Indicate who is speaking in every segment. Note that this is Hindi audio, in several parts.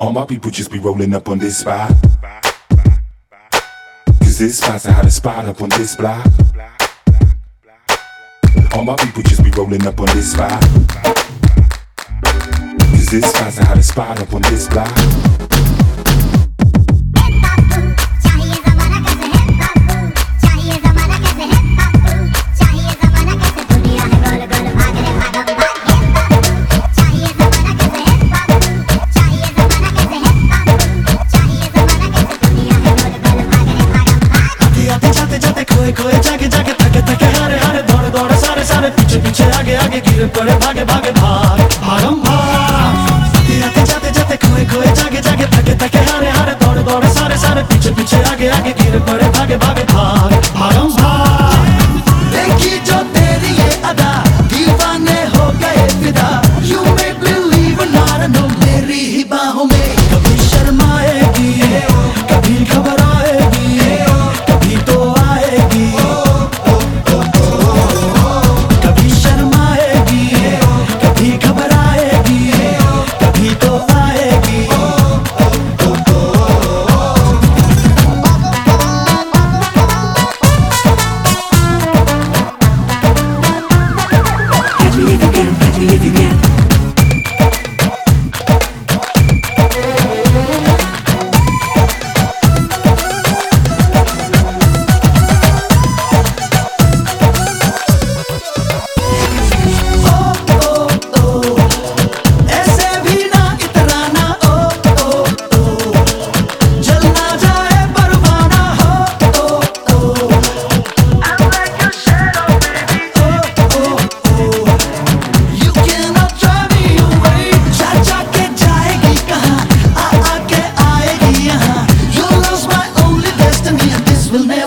Speaker 1: All my people just be rolling up on this spot. Cause this spot's a hottest spot up on this block. All my people just be rolling up on this spot. Cause this spot's a hottest spot up on this block.
Speaker 2: खोए खोए जागे जागे थके थके हारे हारे, दौड़े दौड़े, सारे सारे, पीछे पीछे, आगे आगे, गिरे, पड़े भागे भागे।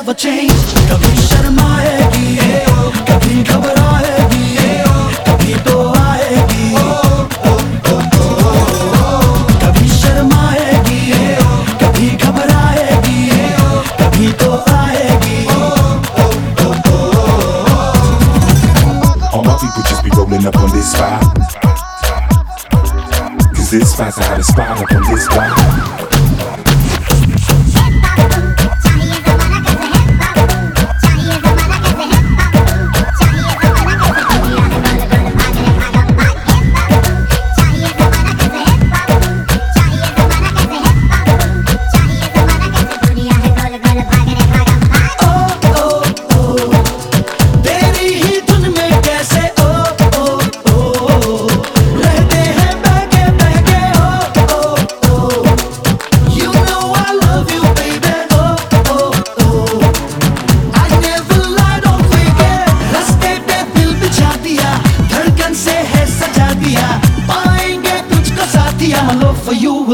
Speaker 2: Never change कभी शर्माएगी कभी घबराएगी कभी तो आएगी कभी शर्माएगी कभी घबराएगी कभी तो आएगी
Speaker 1: All my people just be rolling up on this spot. Cause this spot's a hottest spot up on this block.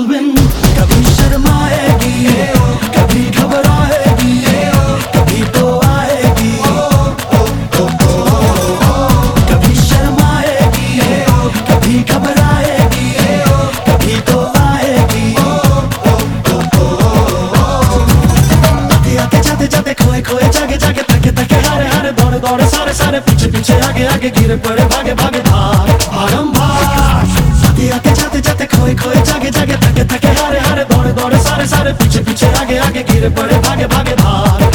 Speaker 2: Win कभी शर्माएगी, कभी घबराएगी, कभी तो आएगी। कभी शर्माएगी, कभी घबराएगी, कभी तो आएगी। आते आते जाते जाते, खोए खोए जागे जागे थके थके हारे हारे, दौड़े दौड़े सारे सारे, पीछे पीछे आगे आगे, गिरे पड़े, भागे भागे आगे आगे गिर पड़े भागे भागे भाग।